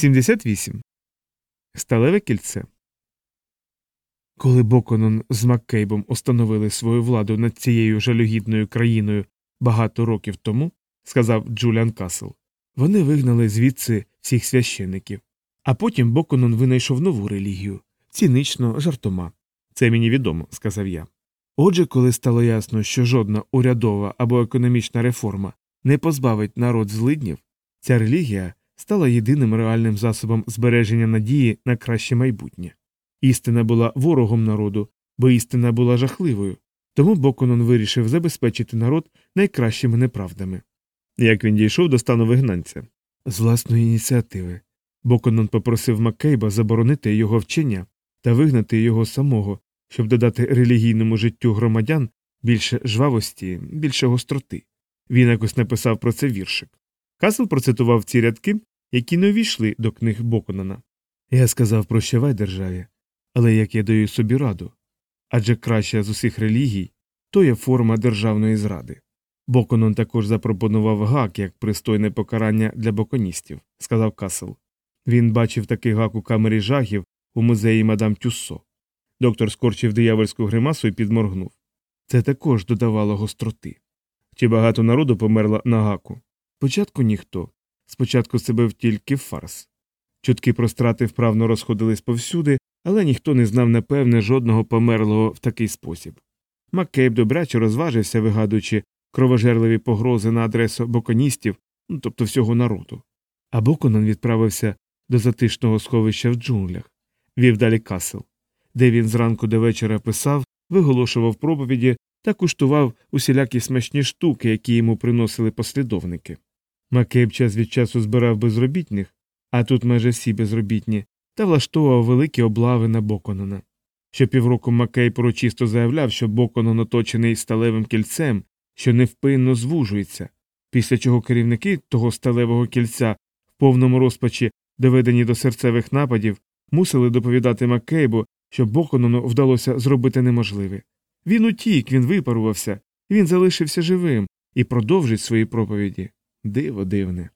78. Сталеве кільце. Коли Боконон з Маккейбом установили свою владу над цією жалюгідною країною багато років тому, сказав Джуліан Касл, вони вигнали звідси всіх священиків. А потім Боконон винайшов нову релігію цінично жартома. Це мені відомо, сказав я. Отже, коли стало ясно, що жодна урядова або економічна реформа не позбавить народ злиднів, ця релігія стала єдиним реальним засобом збереження надії на краще майбутнє. Істина була ворогом народу, бо істина була жахливою, тому Боконон вирішив забезпечити народ найкращими неправдами. Як він дійшов до стану вигнанця? З власної ініціативи. Боконон попросив Маккейба заборонити його вчення та вигнати його самого, щоб додати релігійному життю громадян більше жвавості, більше гостроти. Він якось написав про це віршик. Касл процитував ці рядки, які не увійшли до книг Боконона. Я сказав прощавай державі, але як я даю собі раду. Адже краща з усіх релігій то є форма державної зради. Боконон також запропонував гак як пристойне покарання для боконістів, сказав Касл. Він бачив такий гак у камері жахів у музеї мадам Тюссо. Доктор скорчив диявольську гримасу і підморгнув. Це також додавало гостроти. Чи багато народу померло на гаку? Спочатку ніхто. Спочатку себе тільки фарс. Чутки про страти вправно розходились повсюди, але ніхто не знав напевне жодного померлого в такий спосіб. Маккейб добряче розважився, вигадуючи кровожерливі погрози на адресу боконістів, ну тобто всього народу. А Боконан відправився до затишного сховища в джунглях, вів далі касел, де він зранку до вечора писав, виголошував проповіді та куштував усілякі смачні штуки, які йому приносили послідовники. Маккейб час від часу збирав безробітних, а тут майже всі безробітні, та влаштовував великі облави на Боконона. Щопівроку Маккей порочисто заявляв, що Боконон оточений сталевим кільцем, що невпинно звужується, після чого керівники того сталевого кільця в повному розпачі, доведені до серцевих нападів, мусили доповідати Маккейбу, що Боконону вдалося зробити неможливе. Він утік, він випарувався, він залишився живим і продовжить свої проповіді. Диво дивне.